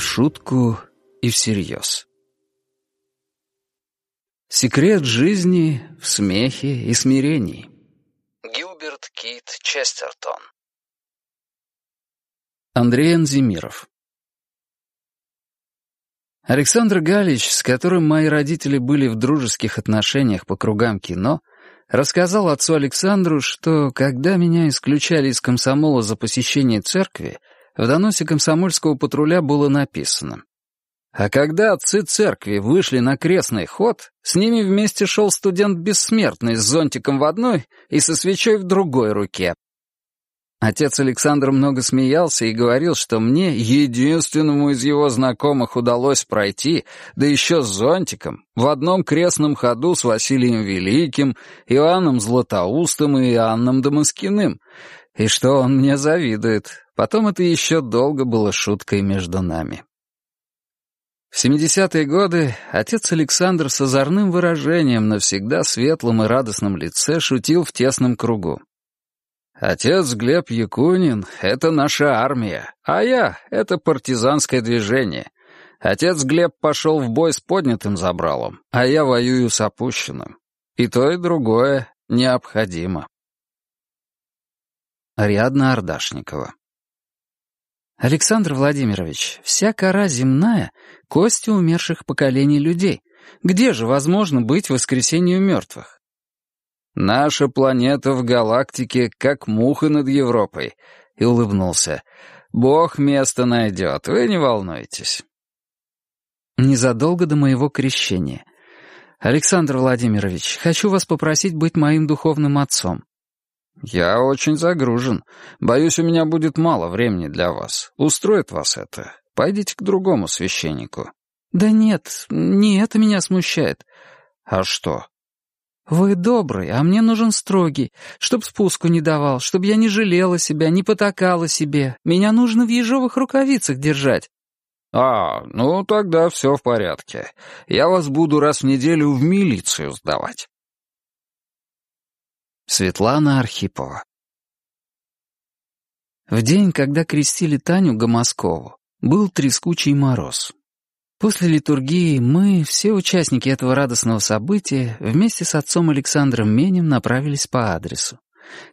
в шутку, и всерьез. Секрет жизни в смехе и смирении. Гилберт Кит Честертон Андрей Анзимиров Александр Галич, с которым мои родители были в дружеских отношениях по кругам кино, рассказал отцу Александру, что, когда меня исключали из комсомола за посещение церкви, в доносе комсомольского патруля было написано а когда отцы церкви вышли на крестный ход, с ними вместе шел студент бессмертный с зонтиком в одной и со свечой в другой руке. Отец Александр много смеялся и говорил, что мне, единственному из его знакомых, удалось пройти, да еще с зонтиком, в одном крестном ходу с Василием Великим, Иоанном Златоустом и Иоанном Дамаскиным, и что он мне завидует. Потом это еще долго было шуткой между нами. В 70-е годы отец Александр с озорным выражением на всегда светлом и радостном лице шутил в тесном кругу. «Отец Глеб Якунин — это наша армия, а я — это партизанское движение. Отец Глеб пошел в бой с поднятым забралом, а я воюю с опущенным. И то, и другое необходимо». Ариадна Ардашникова Александр Владимирович, вся кора земная — кости умерших поколений людей. Где же возможно быть воскресению мертвых? Наша планета в галактике, как муха над Европой. И улыбнулся. Бог место найдет, вы не волнуйтесь. Незадолго до моего крещения. Александр Владимирович, хочу вас попросить быть моим духовным отцом. «Я очень загружен. Боюсь, у меня будет мало времени для вас. Устроит вас это? Пойдите к другому священнику». «Да нет, не это меня смущает». «А что?» «Вы добрый, а мне нужен строгий, чтоб спуску не давал, чтоб я не жалела себя, не потакала себе. Меня нужно в ежовых рукавицах держать». «А, ну тогда все в порядке. Я вас буду раз в неделю в милицию сдавать». Светлана Архипова В день, когда крестили Таню Гомоскову, был трескучий мороз. После литургии мы, все участники этого радостного события, вместе с отцом Александром Менем направились по адресу.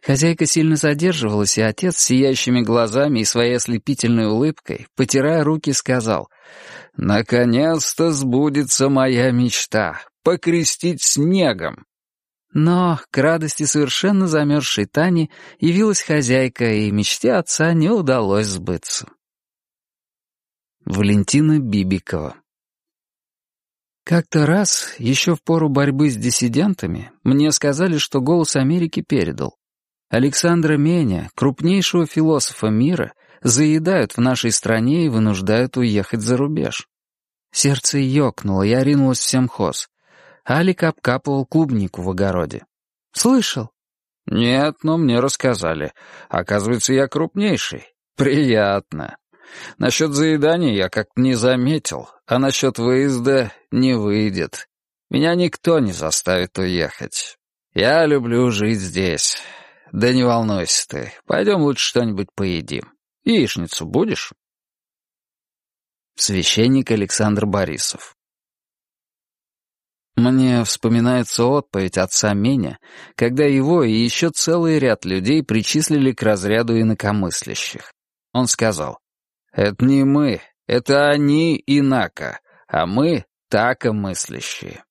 Хозяйка сильно задерживалась, и отец сияющими глазами и своей ослепительной улыбкой, потирая руки, сказал, «Наконец-то сбудется моя мечта — покрестить снегом!» Но к радости совершенно замерзшей Тани явилась хозяйка, и мечте отца не удалось сбыться. Валентина Бибикова Как-то раз, еще в пору борьбы с диссидентами, мне сказали, что «Голос Америки» передал. Александра Меня, крупнейшего философа мира, заедают в нашей стране и вынуждают уехать за рубеж. Сердце ёкнуло, я ринулась в семхоз. Алик обкапывал клубнику в огороде. «Слышал?» «Нет, но мне рассказали. Оказывается, я крупнейший. Приятно. Насчет заедания я как-то не заметил, а насчет выезда не выйдет. Меня никто не заставит уехать. Я люблю жить здесь. Да не волнуйся ты, пойдем лучше что-нибудь поедим. Яичницу будешь?» Священник Александр Борисов мне вспоминается отповедь отца Меня, когда его и еще целый ряд людей причислили к разряду инакомыслящих. Он сказал, «Это не мы, это они инако, а мы такомыслящие».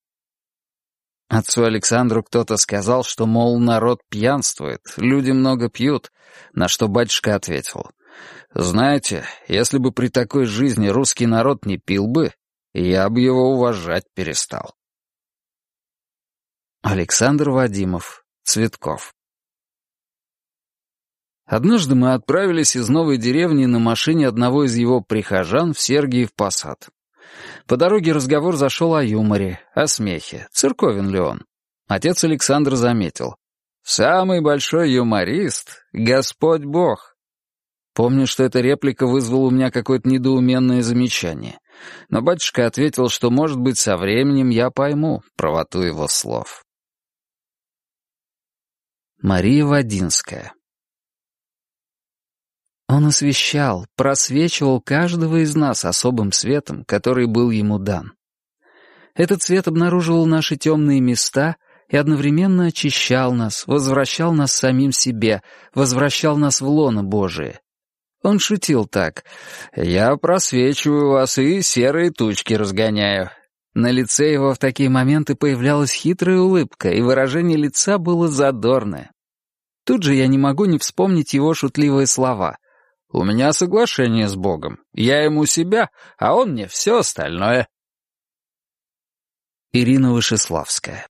Отцу Александру кто-то сказал, что, мол, народ пьянствует, люди много пьют, на что батюшка ответил, «Знаете, если бы при такой жизни русский народ не пил бы, я бы его уважать перестал». Александр Вадимов. Цветков. Однажды мы отправились из новой деревни на машине одного из его прихожан в Сергиев Посад. По дороге разговор зашел о юморе, о смехе, церковен ли он. Отец Александр заметил. «Самый большой юморист — Господь Бог». Помню, что эта реплика вызвала у меня какое-то недоуменное замечание. Но батюшка ответил, что, может быть, со временем я пойму правоту его слов. Мария Вадинская Он освещал, просвечивал каждого из нас особым светом, который был ему дан. Этот свет обнаруживал наши темные места и одновременно очищал нас, возвращал нас самим себе, возвращал нас в лоно Божие. Он шутил так. «Я просвечиваю вас и серые тучки разгоняю». На лице его в такие моменты появлялась хитрая улыбка, и выражение лица было задорное. Тут же я не могу не вспомнить его шутливые слова. «У меня соглашение с Богом. Я ему себя, а он мне все остальное». Ирина Вышеславская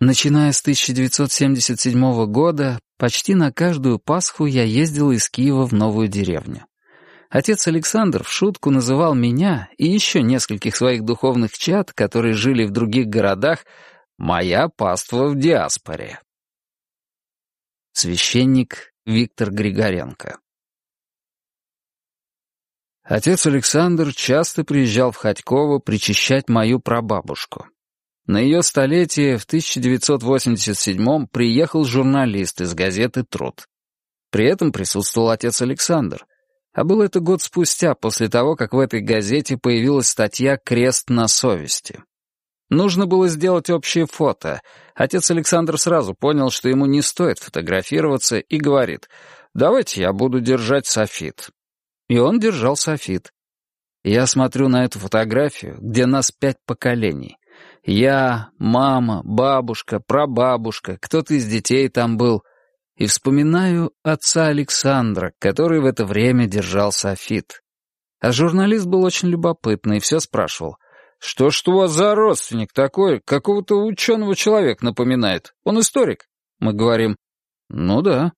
Начиная с 1977 года, почти на каждую Пасху я ездил из Киева в новую деревню. Отец Александр в шутку называл меня и еще нескольких своих духовных чад, которые жили в других городах, «моя паства в диаспоре». Священник Виктор Григоренко Отец Александр часто приезжал в Ходьково причащать мою прабабушку. На ее столетие в 1987-м приехал журналист из газеты «Труд». При этом присутствовал отец Александр. А был это год спустя, после того, как в этой газете появилась статья «Крест на совести». Нужно было сделать общее фото. Отец Александр сразу понял, что ему не стоит фотографироваться, и говорит, «Давайте я буду держать софит». И он держал софит. Я смотрю на эту фотографию, где нас пять поколений. Я, мама, бабушка, прабабушка, кто-то из детей там был. И вспоминаю отца Александра, который в это время держал софит. А журналист был очень любопытный и все спрашивал — «Что ж у вас за родственник такой? Какого-то ученого человека напоминает. Он историк?» Мы говорим, «Ну да».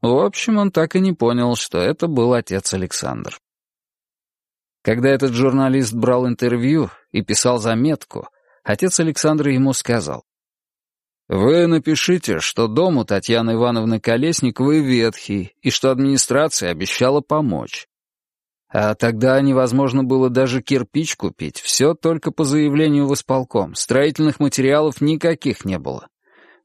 В общем, он так и не понял, что это был отец Александр. Когда этот журналист брал интервью и писал заметку, отец Александр ему сказал, «Вы напишите, что дом у Татьяны Ивановны Колесниковой ветхий и что администрация обещала помочь. А тогда невозможно было даже кирпич купить, все только по заявлению в исполком, строительных материалов никаких не было.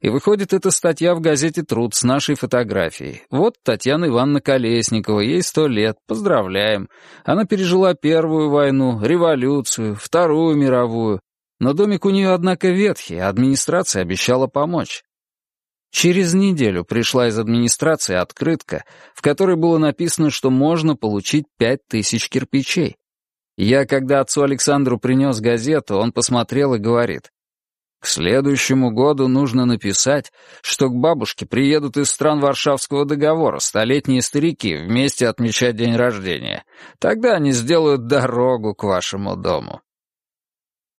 И выходит эта статья в газете «Труд» с нашей фотографией. Вот Татьяна Ивановна Колесникова, ей сто лет, поздравляем. Она пережила Первую войну, революцию, Вторую мировую. Но домик у нее, однако, ветхий, а администрация обещала помочь. Через неделю пришла из администрации открытка, в которой было написано, что можно получить пять тысяч кирпичей. Я, когда отцу Александру принес газету, он посмотрел и говорит, «К следующему году нужно написать, что к бабушке приедут из стран Варшавского договора столетние старики вместе отмечать день рождения. Тогда они сделают дорогу к вашему дому».